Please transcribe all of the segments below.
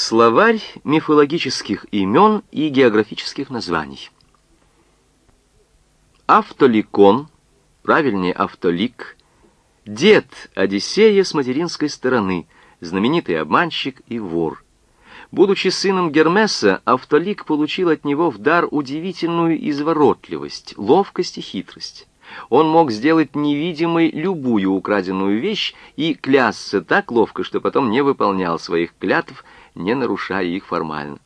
Словарь мифологических имен и географических названий. Автоликон, правильнее Автолик, дед Одиссея с материнской стороны, знаменитый обманщик и вор. Будучи сыном Гермеса, Автолик получил от него в дар удивительную изворотливость, ловкость и хитрость. Он мог сделать невидимой любую украденную вещь и клясться так ловко, что потом не выполнял своих клятв, не нарушая их формально.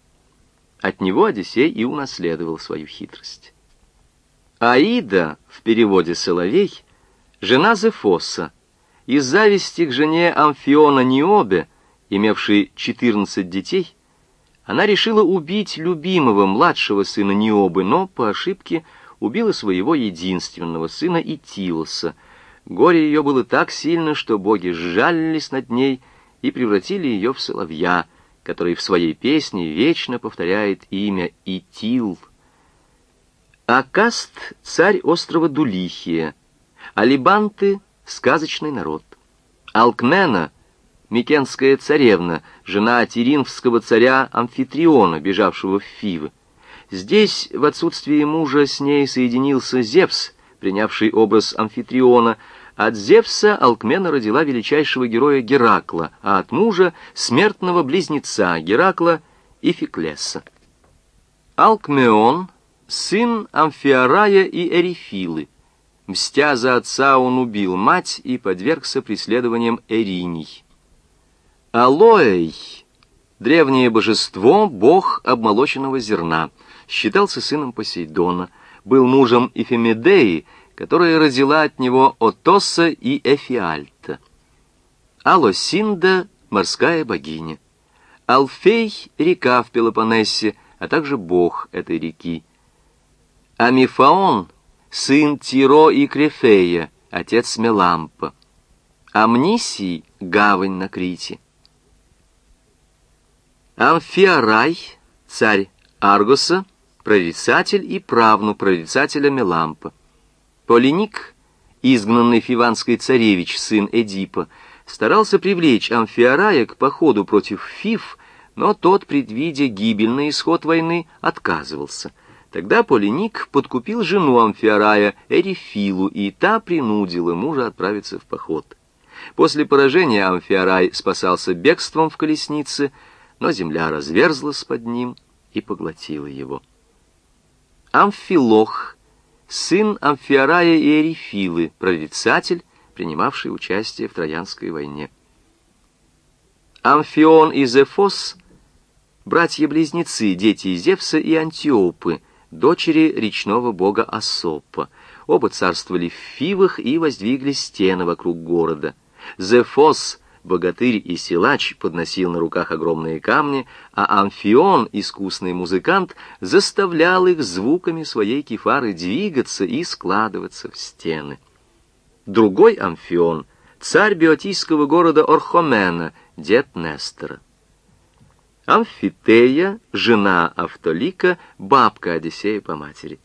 От него Одиссей и унаследовал свою хитрость. Аида, в переводе «соловей», жена Зефоса, из зависти к жене Амфиона Ниобе, имевшей 14 детей, она решила убить любимого младшего сына Ниобы, но по ошибке убила своего единственного сына Итилоса. Горе ее было так сильно, что боги сжалились над ней и превратили ее в соловья, который в своей песне вечно повторяет имя Итил. Акаст — царь острова Дулихия, Алибанты — сказочный народ. Алкмена — Микенская царевна, жена Тиринфского царя Амфитриона, бежавшего в Фивы. Здесь, в отсутствие мужа, с ней соединился Зевс, принявший образ Амфитриона. От Зевса Алкмена родила величайшего героя Геракла, а от мужа — смертного близнеца Геракла и Феклеса. Алкмеон — сын Амфиарая и Эрифилы. Мстя за отца, он убил мать и подвергся преследованиям Эриней. Алоэй — древнее божество, бог обмолоченного зерна, считался сыном Посейдона, был мужем Эфемедеи, которая родила от него Отоса и Эфиальта. Алосинда — морская богиня. Алфей — река в Пелопоннесе, а также бог этой реки. Амифаон — сын Тиро и Крефея, отец Мелампа. Амнисий — гавань на Крите. Амфиарай, царь Аргоса, прорицатель и правну прорицателя Мелампа. Полиник, изгнанный фиванской царевич, сын Эдипа, старался привлечь Амфиарая к походу против Фив, но тот, предвидя гибельный исход войны, отказывался — Тогда Полиник подкупил жену Амфиарая, Эрифилу, и та принудила мужа отправиться в поход. После поражения Амфиарай спасался бегством в колеснице, но земля разверзлась под ним и поглотила его. Амфилох, сын Амфиарая и Эрифилы, прорицатель, принимавший участие в Троянской войне. Амфион и Зефос — братья-близнецы, дети Зевса и Антиопы — дочери речного бога Асопа. Оба царствовали в Фивах и воздвигли стены вокруг города. Зефос, богатырь и силач, подносил на руках огромные камни, а Амфион, искусный музыкант, заставлял их звуками своей кефары двигаться и складываться в стены. Другой Амфион — царь биотийского города Орхомена, дед Нестора. Амфитея, жена Автолика, бабка Одиссея по матери.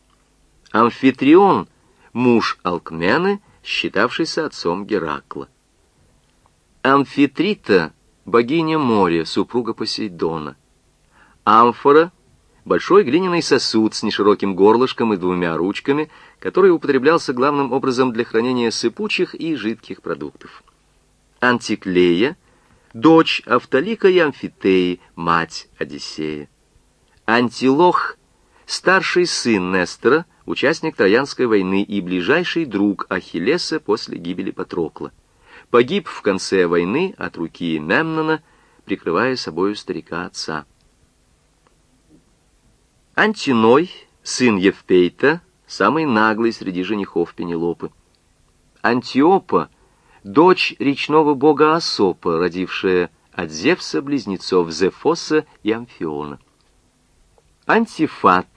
Амфитрион, муж Алкмены, считавшийся отцом Геракла. Амфитрита, богиня моря, супруга Посейдона. Амфора, большой глиняный сосуд с нешироким горлышком и двумя ручками, который употреблялся главным образом для хранения сыпучих и жидких продуктов. Антиклея — дочь Автолика и Амфитеи, мать Одиссея. Антилох, старший сын Нестора, участник Троянской войны и ближайший друг Ахиллеса после гибели Патрокла. Погиб в конце войны от руки Мемнона, прикрывая собою старика отца. Антиной, сын Евпейта, самый наглый среди женихов Пенелопы. Антиопа — дочь речного бога Асопа, родившая от Зевса близнецов Зефоса и Амфиона. Антифат.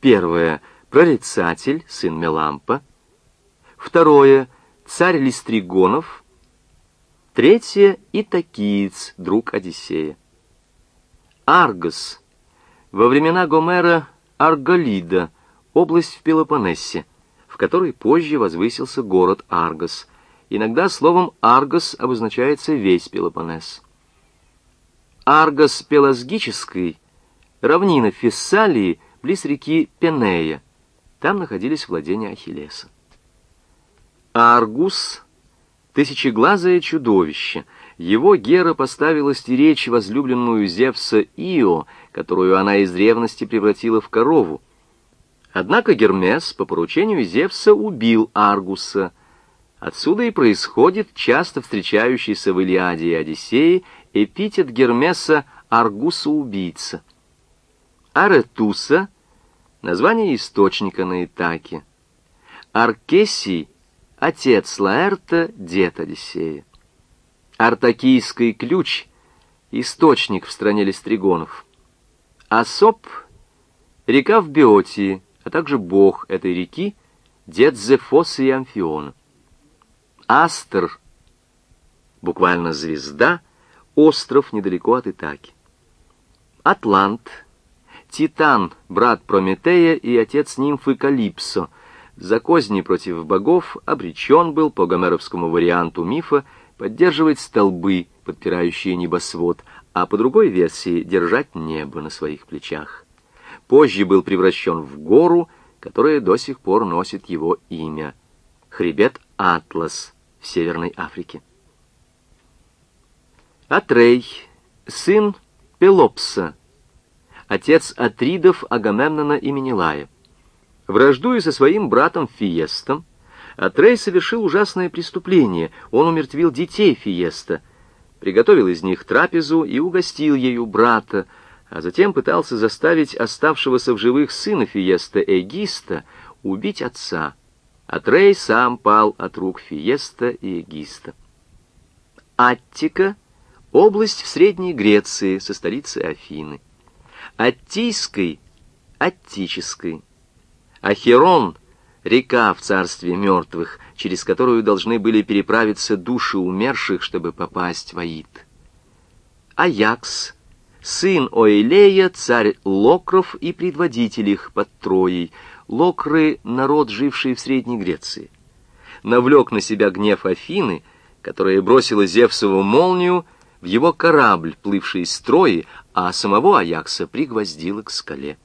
Первое. Прорицатель, сын Мелампа. Второе. Царь Листригонов. Третье. Итакиец, друг Одиссея. Аргос. Во времена Гомера Арголида, область в Пелопоннесе, в которой позже возвысился город Аргос – Иногда словом «аргос» обозначается весь Пелопоннес. Аргос Пелагический, равнина Фессалии, близ реки Пенея. Там находились владения Ахиллеса. Аргус — тысячеглазое чудовище. Его Гера поставила стеречь возлюбленную Зевса Ио, которую она из ревности превратила в корову. Однако Гермес по поручению Зевса убил Аргуса. Отсюда и происходит часто встречающийся в Илиаде и Одиссее эпитет Гермеса «Аргуса-убийца». Аретуса — название источника на Итаке. Аркесий — отец Лаэрта, дед Одиссея. Артакийский ключ — источник в стране листригонов. Асоп — река в Биотии, а также бог этой реки, дед Зефоса и Амфиона. Астер — буквально звезда, остров недалеко от Итаки. Атлант — Титан, брат Прометея и отец нимфы Калипсо, за козни против богов обречен был по гомеровскому варианту мифа поддерживать столбы, подпирающие небосвод, а по другой версии держать небо на своих плечах. Позже был превращен в гору, которая до сих пор носит его имя — хребет Атлас в Северной Африке. Атрей, сын Пелопса, отец Атридов Агамемнона и Менелая. Враждуя со своим братом Фиестом, Атрей совершил ужасное преступление. Он умертвил детей Фиеста, приготовил из них трапезу и угостил ею брата, а затем пытался заставить оставшегося в живых сына Фиеста Эгиста убить отца. Атрей сам пал от рук Фиеста и Эгиста. Аттика — область в Средней Греции со столицей Афины. Аттийской — Аттической. Ахерон — река в царстве мертвых, через которую должны были переправиться души умерших, чтобы попасть в Аид. Аякс — сын Оэлея, царь Локров и предводитель их под Троей. Локры — народ, живший в Средней Греции. Навлек на себя гнев Афины, которая бросила Зевсову молнию — в его корабль, плывший из строи, а самого Аякса пригвоздило к скале.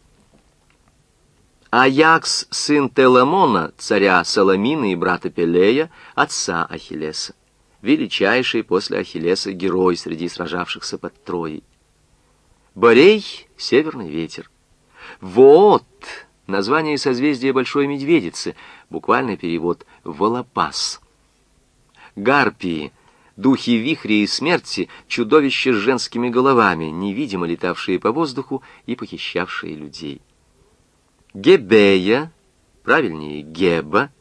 Аякс — сын Теламона, царя Саламина и брата Пелея, отца Ахиллеса. Величайший после Ахиллеса герой среди сражавшихся под Троей. Борей — северный ветер. Вот — название созвездия Большой Медведицы, буквальный перевод — Волопас. Гарпии — духи вихри и смерти, чудовища с женскими головами, невидимо летавшие по воздуху и похищавшие людей. Гебея, правильнее Геба,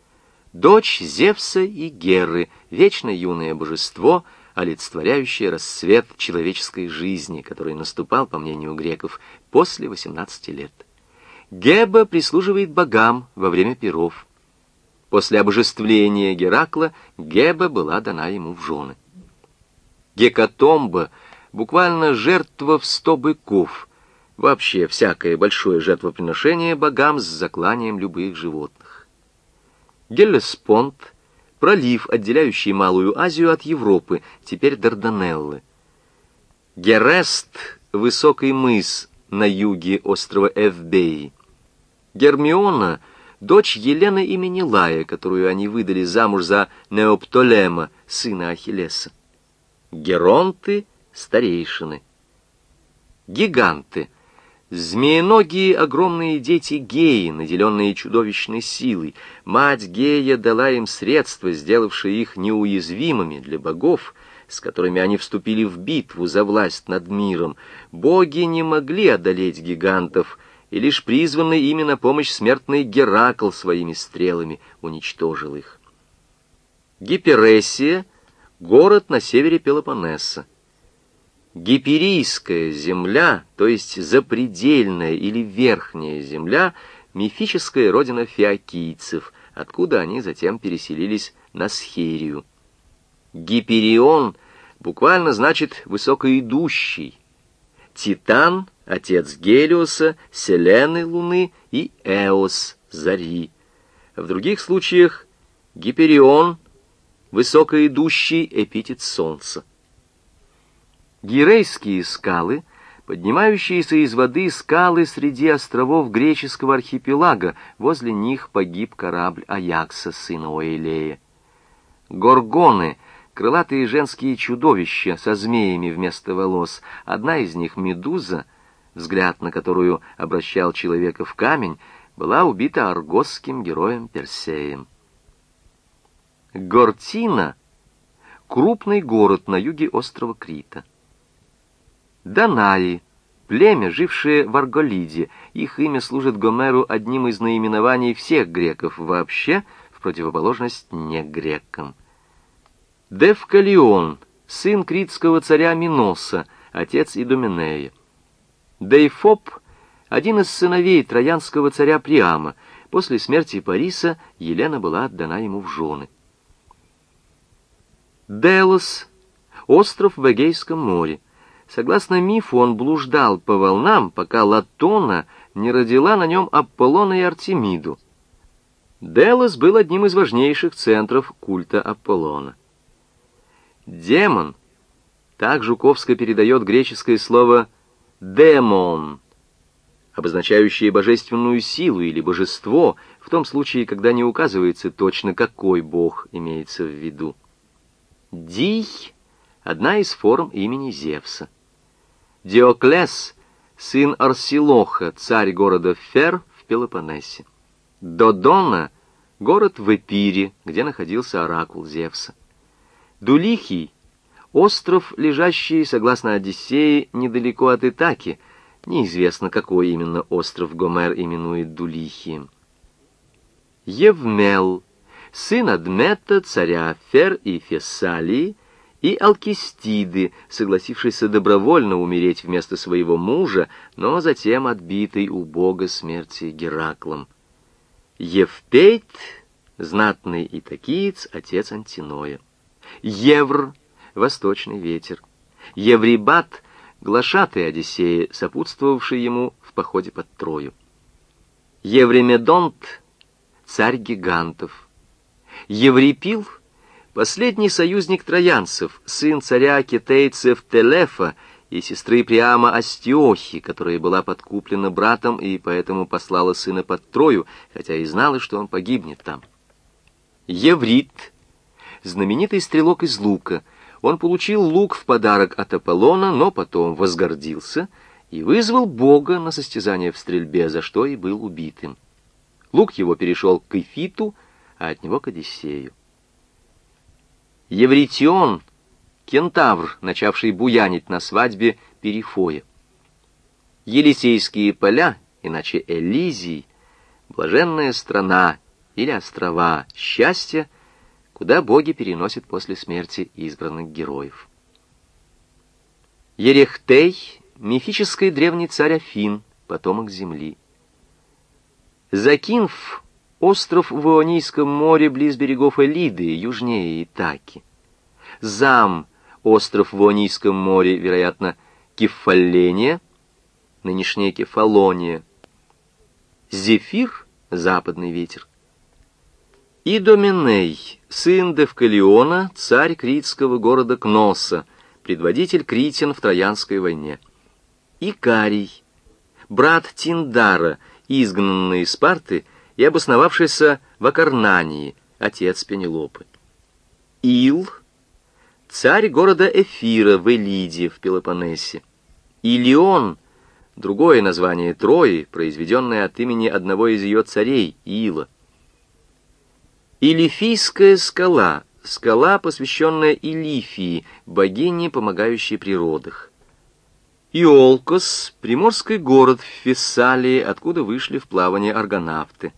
дочь Зевса и Геры, вечно юное божество, олицетворяющее рассвет человеческой жизни, который наступал, по мнению греков, после 18 лет. Геба прислуживает богам во время перов. После обожествления Геракла Геба была дана ему в жены. Гекатомба — буквально жертва в сто быков. Вообще всякое большое жертвоприношение богам с закланием любых животных. Геллеспонд — пролив, отделяющий Малую Азию от Европы, теперь Дарданеллы. Герест — высокий мыс на юге острова Эвбеи. Гермиона — дочь Елены и Менелая, которую они выдали замуж за Неоптолема, сына Ахиллеса геронты — старейшины. Гиганты — змееногие огромные дети Геи, наделенные чудовищной силой. Мать Гея дала им средства, сделавшие их неуязвимыми для богов, с которыми они вступили в битву за власть над миром. Боги не могли одолеть гигантов, и лишь призванный ими на помощь смертный Геракл своими стрелами уничтожил их. Гипересия — город на севере Пелопоннеса. Гиперийская земля, то есть запредельная или верхняя земля, мифическая родина фиокийцев, откуда они затем переселились на Схерию. Гиперион буквально значит «высокоидущий». Титан — отец Гелиоса, Селены Луны и Эос — Зари. В других случаях Гиперион высокоидущий эпитет солнца. Гирейские скалы, поднимающиеся из воды скалы среди островов греческого архипелага, возле них погиб корабль Аякса, сына Оэлея. Горгоны — крылатые женские чудовища со змеями вместо волос. Одна из них — Медуза, взгляд на которую обращал человека в камень, была убита аргосским героем Персеем. Гортина — крупный город на юге острова Крита. Данаи — племя, жившее в Арголиде. Их имя служит Гомеру одним из наименований всех греков вообще, в противоположность негрекам. Девкалион, сын критского царя Миноса, отец Идоменея. Дейфоп — один из сыновей троянского царя Приама. После смерти Париса Елена была отдана ему в жены. Делос — остров в Эгейском море. Согласно мифу, он блуждал по волнам, пока Латона не родила на нем Аполлона и Артемиду. Делос был одним из важнейших центров культа Аполлона. Демон. Так Жуковская передает греческое слово «демон», обозначающее божественную силу или божество, в том случае, когда не указывается точно, какой бог имеется в виду. Дий — одна из форм имени Зевса. Диоклес — сын Арсилоха, царь города Фер в Пелопоннесе. Додона — город в Эпире, где находился оракул Зевса. Дулихий — остров, лежащий, согласно Одиссее, недалеко от Итаки. Неизвестно, какой именно остров Гомер именует Дулихием. Евмел — сын Адмета, царя Фер и Фессалии, и Алкистиды, согласившийся добровольно умереть вместо своего мужа, но затем отбитый у бога смерти Гераклом. Евпейт — знатный итакиец, отец Антиноя. Евр — восточный ветер. Еврибат — глашатый Одиссея, сопутствовавший ему в походе под Трою. Евремедонт — царь гигантов. Еврипил — последний союзник троянцев, сын царя китейцев Телефа и сестры Приама Астиохи, которая была подкуплена братом и поэтому послала сына под Трою, хотя и знала, что он погибнет там. Еврит — знаменитый стрелок из лука. Он получил лук в подарок от Аполлона, но потом возгордился и вызвал Бога на состязание в стрельбе, за что и был убитым. Лук его перешел к Эфиту, а от него к Одиссею. Евритион — кентавр, начавший буянить на свадьбе Перифоя. Елисейские поля, иначе Элизий, блаженная страна или острова счастья — куда боги переносят после смерти избранных героев. Ерехтей — мифический древний царь Афин, потомок земли. Закинф — остров в Ионийском море близ берегов Элиды, южнее Итаки. Зам — остров в Ионийском море, вероятно, Кефалления, нынешняя Кефалония. Зефир — западный ветер. Идоменей, сын Девкалиона, царь критского города Кноса, предводитель критян в Троянской войне. Икарий, брат Тиндара, изгнанный из Спарты и обосновавшийся в Акарнании, отец Пенелопы. Ил, царь города Эфира в Элиде в Пелопоннесе. Илион, другое название Трои, произведенное от имени одного из ее царей, Ила. Илифийская скала, скала, посвященная Илифии, богине, помогающей при родах. Иолкос — приморский город в Фессалии, откуда вышли в плавание аргонавты.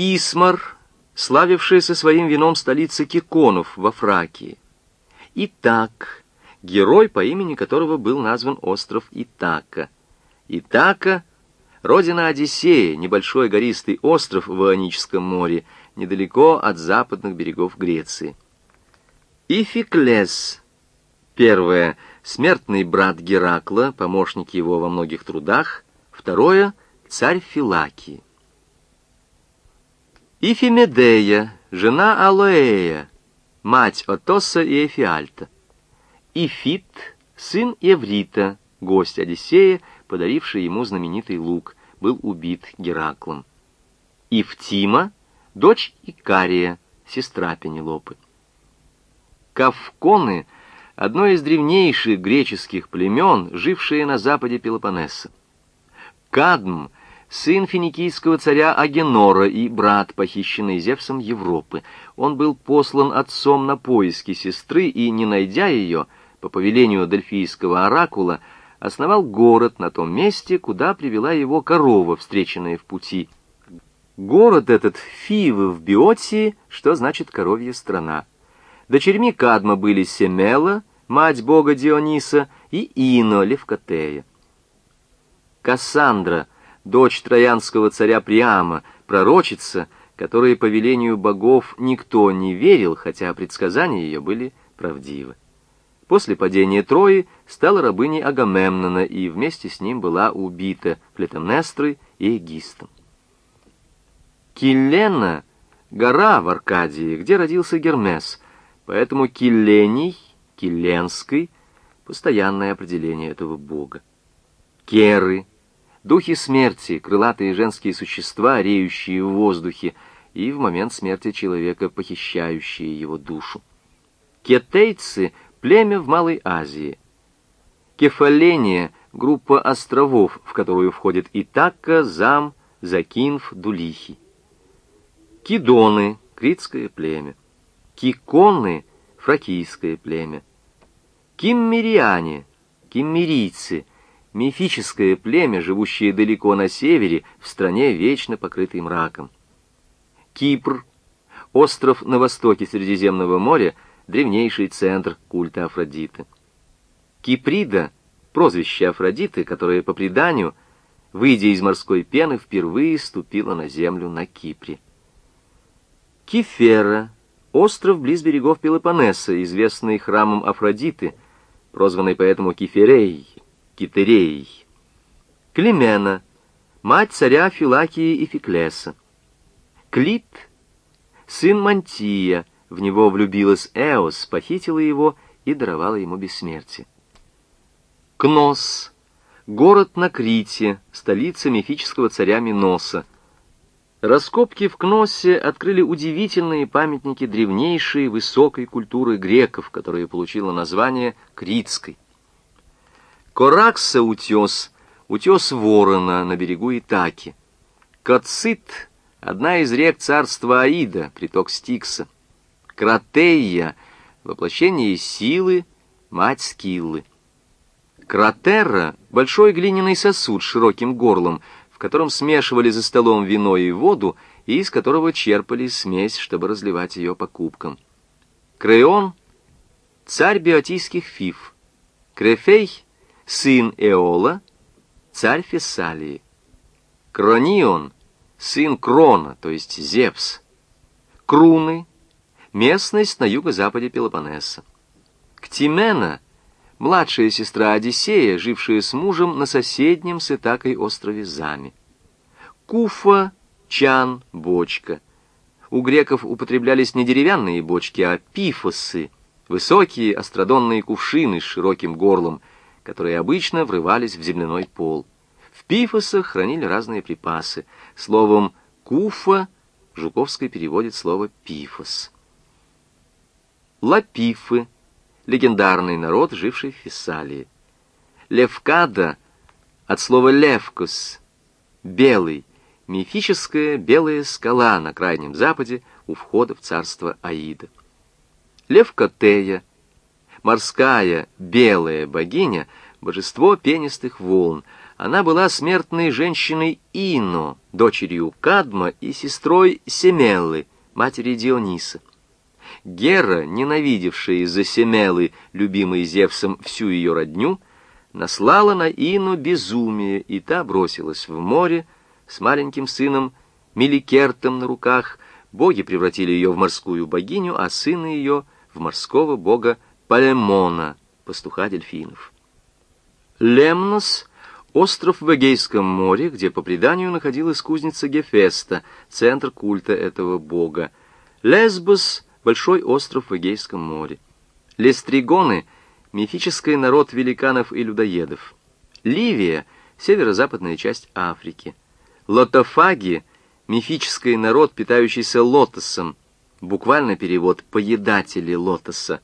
Исмар, славившаяся своим вином столица Киконов во Фракии. Итак, герой, по имени которого был назван остров Итака. Итака — родина Одиссея, небольшой гористый остров в Ионическом море — недалеко от западных берегов Греции. Ификлес, первое, смертный брат Геракла, помощник его во многих трудах, второе, царь Филакии. Ифимедея, жена Алоэя, мать Отоса и Эфиальта. Ифит, сын Еврита, гость Одиссея, подаривший ему знаменитый лук, был убит Гераклом. Ифтима, дочь Икария, сестра Пенелопы. Кавконы — одно из древнейших греческих племен, жившее на западе Пелопоннеса. Кадм — сын финикийского царя Агенора и брат, похищенный Зевсом Европы. Он был послан отцом на поиски сестры и, не найдя ее, по повелению дельфийского оракула, основал город на том месте, куда привела его корова, встреченная в пути. Город этот Фивы в Биотии, что значит «коровья страна». Дочерьми Кадма были Семела, мать бога Диониса, и Ино, Левкотея. Кассандра, дочь троянского царя Приама, пророчица, которой по велению богов никто не верил, хотя предсказания ее были правдивы. После падения Трои стала рабыней Агамемнона и вместе с ним была убита Клетомнестрой и Эгистом. Киллена — гора в Аркадии, где родился Гермес — Поэтому Киллений, Килленской — постоянное определение этого бога. Керы — духи смерти, крылатые женские существа, реющие в воздухе, и в момент смерти человека похищающие его душу. Кетейцы — племя в Малой Азии. Кефаления — группа островов, в которую входят Итака, Зам, Закинф, Дулихи. Кидоны — критское племя. Киконны — фракийское племя. Киммериане, киммерийцы — мифическое племя, живущее далеко на севере, в стране вечно покрытой мраком. Кипр — остров на востоке Средиземного моря, древнейший центр культа Афродиты. Киприда — прозвище Афродиты, которое, по преданию, выйдя из морской пены, впервые ступила на землю на Кипре. Кифера — Остров близ берегов Пелопоннеса, известный храмом Афродиты, прозванный поэтому Киферей, Китерей. Климена, мать царя Филакии и Фиклеса. Клит, сын Мантия, в него влюбилась Эос, похитила его и даровала ему бессмертие. Кнос, город на Крите, столица мифического царя Миноса, Раскопки в Кноссе открыли удивительные памятники древнейшей высокой культуры греков, которая получила название Критской. Коракса утес, утес Ворона на берегу Итаки. Кацит — одна из рек царства Аида, приток Стикса. Кратея — воплощение силы, мать Скиллы. Кратерра — большой глиняный сосуд с широким горлом — в котором смешивали за столом вино и воду, и из которого черпали смесь, чтобы разливать ее по кубкам. Креон — царь биотийских фиф. Крефей — сын Эола, царь Фессалии. Кронион — сын Крона, то есть Зевс. Круны — местность на юго-западе Пелопоннеса. Ктимена — младшая сестра Одиссея, жившая с мужем на соседнем с Итакой острове Зами. Куфа, чан, бочка. У греков употреблялись не деревянные бочки, а пифосы, высокие остродонные кувшины с широким горлом, которые обычно врывались в земляной пол. В пифосах хранили разные припасы. Словом «куфа» Жуковский переводит слово «пифос». Лапифы — легендарный народ, живший в Фессалии. Левкада от слова «левкус» — «белый», мифическая белая скала на крайнем западе у входа в царство Аида. Левкотея — морская белая богиня, божество пенистых волн. Она была смертной женщиной Ино, дочерью Кадма и сестрой Семеллы, матери Диониса. Гера, ненавидевшая из-за Семелы, любимой Зевсом, всю ее родню, наслала на Ину безумие, и та бросилась в море с маленьким сыном Меликертом на руках. Боги превратили ее в морскую богиню, а сына ее — в морского бога Палемона, пастуха дельфинов. Лемнос — остров в Эгейском море, где, по преданию, находилась кузница Гефеста, центр культа этого бога. Лесбос — большой остров в Эгейском море. Лестригоны —– мифический народ великанов и людоедов. Ливия – северо-западная часть Африки. Лотофаги – мифический народ, питающийся лотосом. Буквальный перевод – поедатели лотоса.